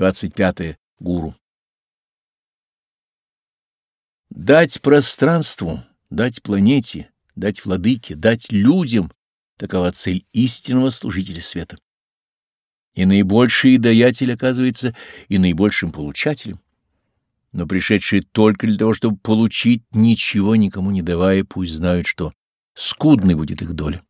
25. Гуру. Дать пространству, дать планете, дать владыке, дать людям — такова цель истинного служителя света. И наибольший даятель оказывается и наибольшим получателем. Но пришедшие только для того, чтобы получить, ничего никому не давая, пусть знают, что скудной будет их доля.